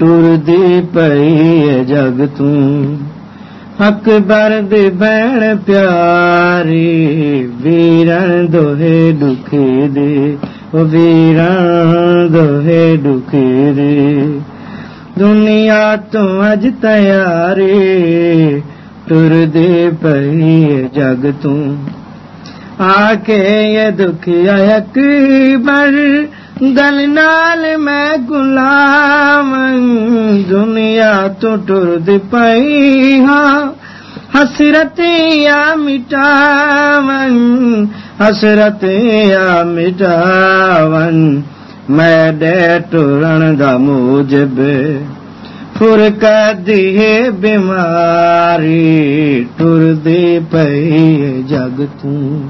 ٹر پی ہے جگ تق برد پیاری دے دنیا تو اج تیاری ٹر دی جگ ہے جگ تی بر گل نال میں گلام تو ٹرد پئی ہاں ہسرت آ مٹاون ہسرتیا مٹاون میں دا دوجب فرق دے بیماری ٹر جگ ت